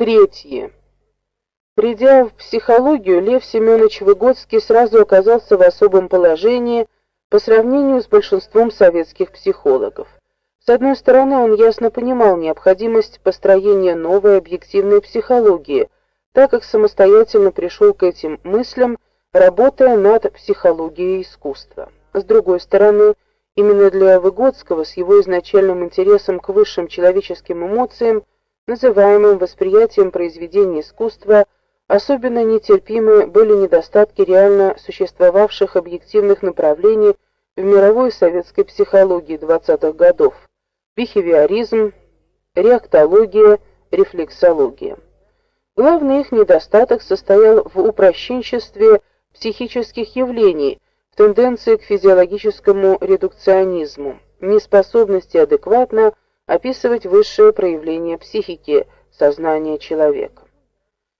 Третье. Придя в психологию, Лев Семенович Выгодский сразу оказался в особом положении по сравнению с большинством советских психологов. С одной стороны, он ясно понимал необходимость построения новой объективной психологии, так как самостоятельно пришел к этим мыслям, работая над психологией искусства. С другой стороны, именно для Выгодского с его изначальным интересом к высшим человеческим эмоциям, называемым восприятием произведений искусства, особенно нетерпимы были недостатки реально существовавших объективных направлений в мировой советской психологии 20-х годов бихевиоризм, реактология, рефлексология. Главный их недостаток состоял в упрощенчестве психических явлений, в тенденции к физиологическому редукционизму, неспособности адекватно описывать высшее проявление психики, сознания человека.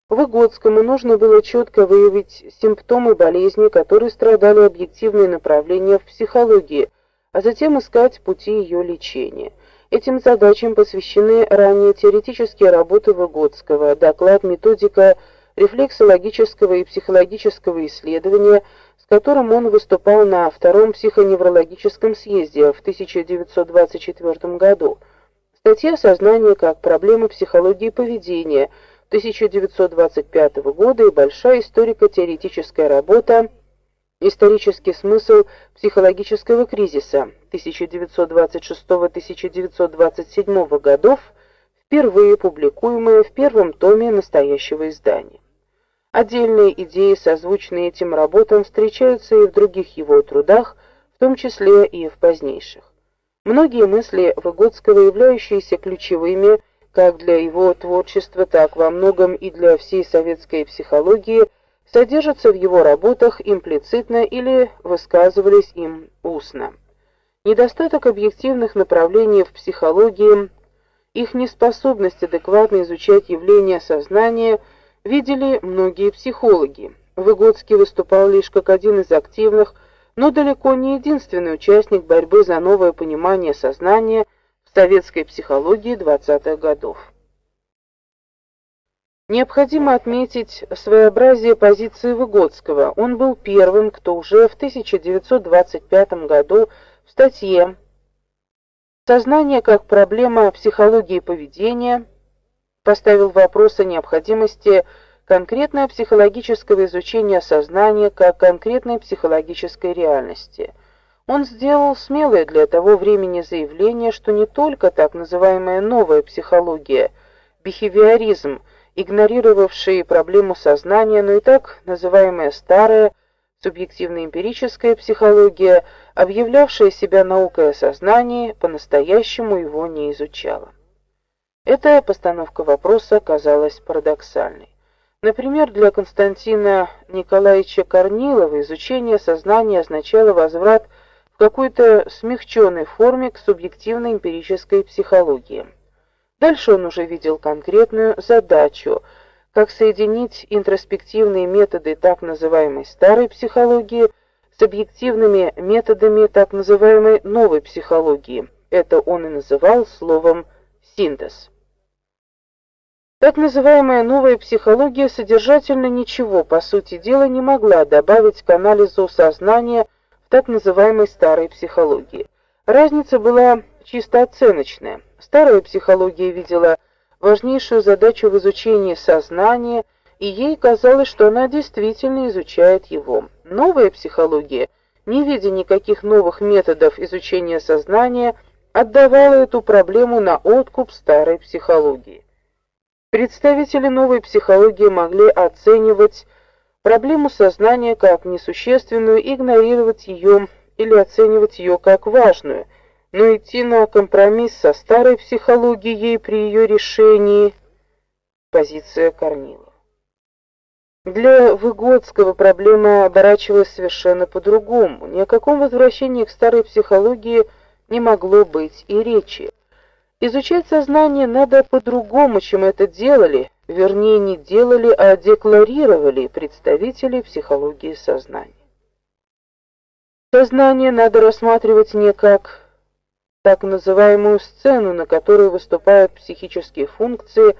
Выгодскому нужно было четко выявить симптомы болезни, которые страдали объективные направления в психологии, а затем искать пути ее лечения. Этим задачам посвящены ранее теоретические работы Выгодского, доклад «Методика рефлексологического и психологического исследования», с которым он выступал на втором психоневрологическом съезде в 1924 году. Статья «Сознание как проблема психологии поведения» 1925 года и большая историко-теоретическая работа Исторический смысл психологического кризиса 1926-1927 годов, впервые публикуемая в первом томе настоящего издания. Отдельные идеи, созвучные этим работам, встречаются и в других его трудах, в том числе и в позднейших. Многие мысли Выгодского, являющиеся ключевыми как для его творчества, так во многом и для всей советской психологии – содержатся в его работах имплицитно или высказывались им устно. Недостаток объективных направлений в психологии, их неспособность адекватно изучать явления сознания видели многие психологи. Выгодский выступал лишь как один из активных, но далеко не единственный участник борьбы за новое понимание сознания в советской психологии 20-х годов. Необходимо отметить своеобразие позиции Выгодского. Он был первым, кто уже в 1925 году в статье «Сознание как проблема психологии поведения» поставил вопрос о необходимости конкретного психологического изучения сознания как конкретной психологической реальности. Он сделал смелое для того времени заявление, что не только так называемая новая психология, бихевиоризм – игнорировавшие проблему сознания, но и так называемая старая субъективно-эмпирическая психология, объявлявшая себя наукой о сознании, по-настоящему его не изучала. Эта постановка вопроса казалась парадоксальной. Например, для Константина Николаевича Корнилова изучение сознания означало возврат в какой-то смягченной форме к субъективно-эмпирической психологии. Дальше он уже видел конкретную задачу, как соединить интроспективные методы так называемой старой психологии с объективными методами так называемой новой психологии. Это он и называл словом синтез. Так называемая новая психология содержательно ничего, по сути дела, не могла добавить к анализу сознания в так называемой старой психологии. Разница была чисто оценочная. Старая психология видела важнейшую задачу в изучении сознания, и ей казалось, что она действительно изучает его. Новая психология, не видя никаких новых методов изучения сознания, отдавала эту проблему на откуп старой психологии. Представители новой психологии могли оценивать проблему сознания как несущественную, игнорировать ее или оценивать ее как важную – но идти на компромисс со старой психологией при ее решении позиция Корнилова. Для Выгодского проблема оборачивалась совершенно по-другому. Ни о каком возвращении к старой психологии не могло быть и речи. Изучать сознание надо по-другому, чем это делали, вернее, не делали, а декларировали представители психологии сознания. Сознание надо рассматривать не как так называемую сцену, на которой выступают психические функции,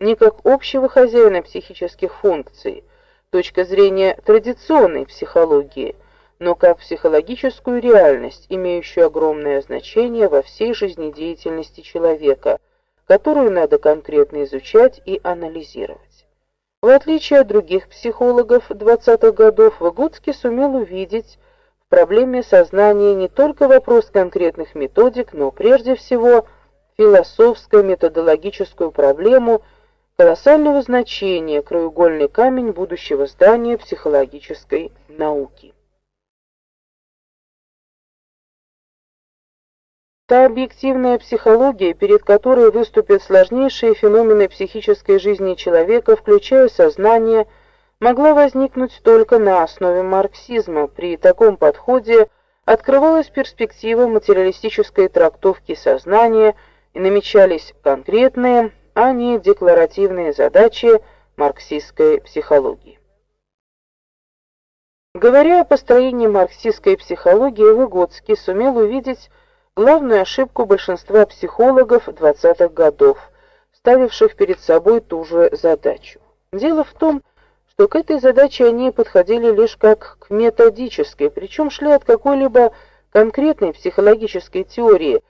не как общего хозяина психических функций, точка зрения традиционной психологии, но как психологическую реальность, имеющую огромное значение во всей жизнедеятельности человека, которую надо конкретно изучать и анализировать. В отличие от других психологов 20-х годов, Выгодский сумел увидеть в проблеме сознания не только вопрос конкретных методик, но прежде всего философско-методологическую проблему колоссального значения краеугольный камень будущего здания психологической науки. Та объективная психология, перед которой выступят сложнейшие феномены психической жизни человека, включая сознание, могла возникнуть только на основе марксизма. При таком подходе открывалась перспектива материалистической трактовки сознания и намечались конкретные, а не декларативные задачи марксистской психологии. Говоря о построении марксистской психологии, Выгодский сумел увидеть главную ошибку большинства психологов 20-х годов, ставивших перед собой ту же задачу. Дело в том, что к этой задаче они подходили лишь как к методической, причем шли от какой-либо конкретной психологической теории,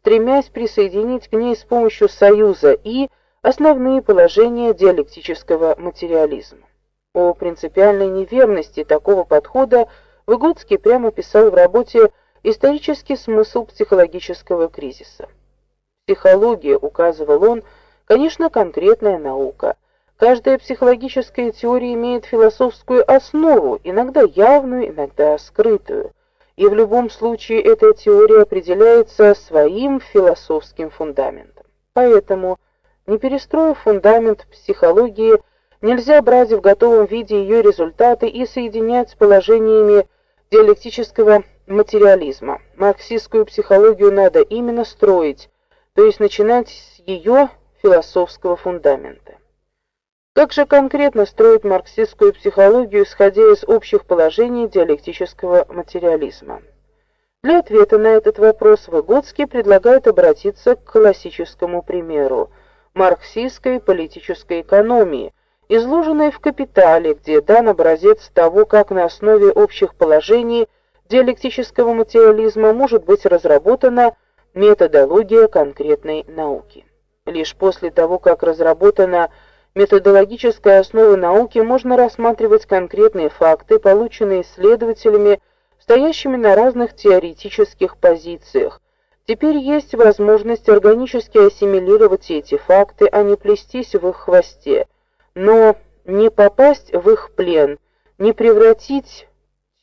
стремясь присоединить к ней с помощью союза и основные положения диалектического материализма. О принципиальной неверности такого подхода Выгодский прямо писал в работе исторический смысл психологического кризиса. Психология, указывал он, конечно, конкретная наука. Каждая психологическая теория имеет философскую основу, иногда явную, иногда скрытую. И в любом случае эта теория определяется своим философским фундаментом. Поэтому, не перестроив фундамент психологии, нельзя брать в готовом виде ее результаты и соединять с положениями диалектического материализма. Марксистскую психологию надо именно строить, то есть начинать с ее философского фундамента. Как же конкретно строить марксистскую психологию, исходя из общих положений диалектического материализма? Для ответа на этот вопрос Выгодский предлагает обратиться к классическому примеру марксистской политической экономии, изложенной в «Капитале», где дан образец того, как на основе общих положений диалектического материализма может быть разработана методология конкретной науки. Лишь после того, как разработана методологическая основа науки, можно рассматривать конкретные факты, полученные исследователями, стоящими на разных теоретических позициях. Теперь есть возможность органически ассимилировать эти факты, а не плестись в их хвосте, но не попасть в их плен, не превратить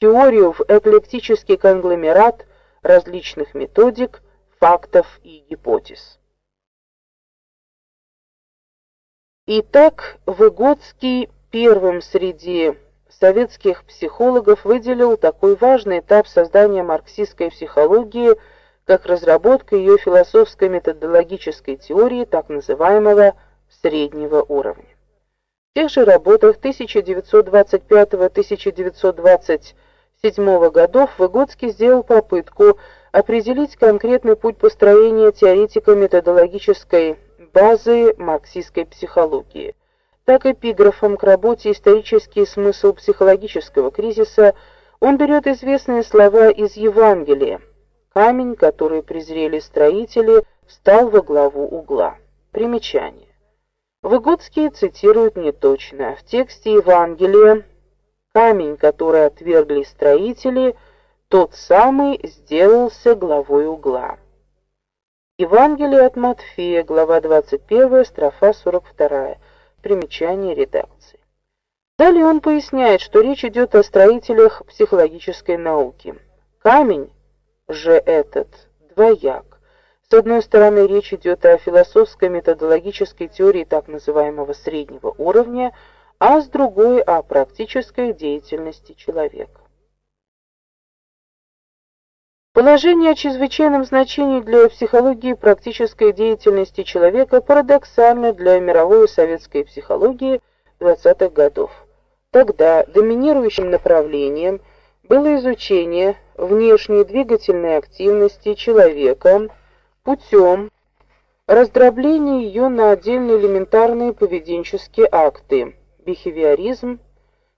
теорию в эклектический конгломерат различных методик, фактов и гипотез. Итак, Выгодский первым среди советских психологов выделил такой важный этап создания марксистской психологии, как разработка ее философско-методологической теории так называемого среднего уровня. В тех же работах 1925-1927 1907 годов Выгодский сделал попытку определить конкретный путь построения теоретико-методологической базы марксистской психологии. Так эпиграфом к работе «Исторический смысл психологического кризиса» он берет известные слова из Евангелия. «Камень, который презрели строители, стал во главу угла». Примечание. Выгодский цитирует неточно. В тексте Евангелия Камень, который отвергли строители, тот самый сделался главой угла. Евангелие от Матфея, глава 21, строфа 42. Примечание редакции. Далее он поясняет, что речь идет о строителях психологической науки. Камень же этот двояк. С одной стороны, речь идет о философской методологической теории так называемого среднего уровня – а с другой о практической деятельности человека. Положение о чрезвычайном значении для психологии практической деятельности человека парадоксально для мировой советской психологии 20-х годов. Тогда доминирующим направлением было изучение внешней двигательной активности человека путем раздробление ее на отдельные элементарные поведенческие акты, бихевиоризм,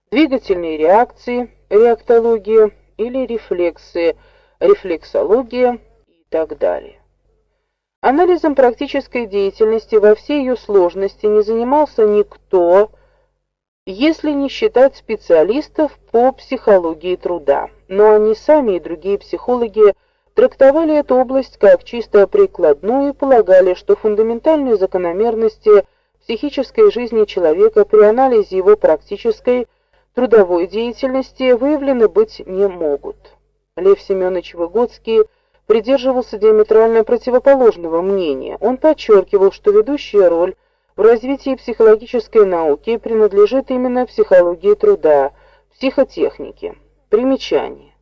двигательные реакции, реактология или рефлексы, рефлексология и так далее. Анализом практической деятельности во всей ее сложности не занимался никто, если не считать специалистов по психологии труда. Но они сами и другие психологи трактовали эту область как чисто прикладную и полагали, что фундаментальные закономерности психической жизни человека при анализе его практической трудовой деятельности выявлены быть не могут. Лев Семенович Выгодский придерживался диаметрально противоположного мнения. Он подчеркивал, что ведущая роль в развитии психологической науки принадлежит именно психологии труда, психотехнике. Примечание.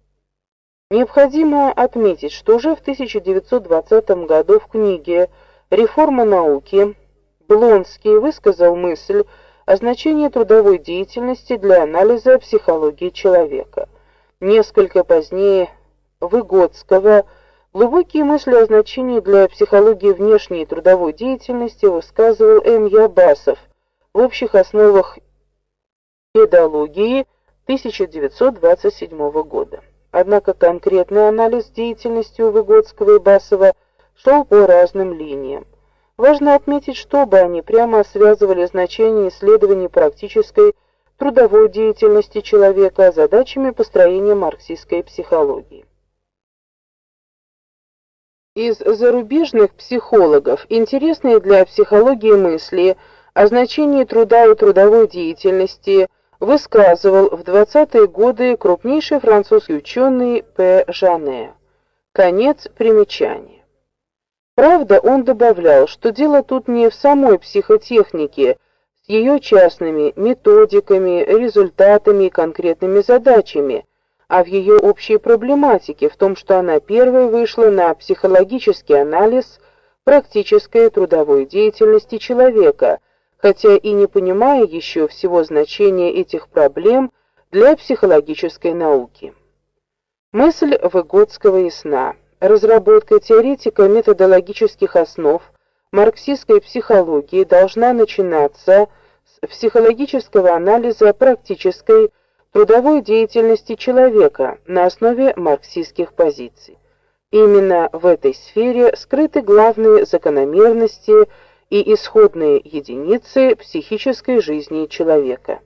Необходимо отметить, что уже в 1920 году в книге Реформа науки Блонский высказал мысль о значении трудовой деятельности для анализа психологии человека. Несколько позднее Выгодского глубокие мысли о значении для психологии внешней трудовой деятельности высказывал М. Ябасов в общих основах педагогии 1927 года. Однако конкретный анализ деятельности у Выгодского и Басова шел по разным линиям. Важно отметить, что оба они прямо связывали значение исследований практической трудовой деятельности человека с задачами построения марксистской психологии. Из зарубежных психологов интересные для психологии мысли о значении труда и трудовой деятельности высказывал в 20-е годы крупнейший французский ученый П. Жане. Конец примечания. Правда, он добавлял, что дело тут не в самой психотехнике, с ее частными методиками, результатами и конкретными задачами, а в ее общей проблематике, в том, что она первой вышла на психологический анализ практической трудовой деятельности человека, хотя и не понимая еще всего значения этих проблем для психологической науки. Мысль Выгодского ясна разработка теоретико-методологических основ марксистской психологии должна начинаться с психологического анализа практической трудовой деятельности человека на основе марксистских позиций. Именно в этой сфере скрыты главные закономерности и исходные единицы психической жизни человека.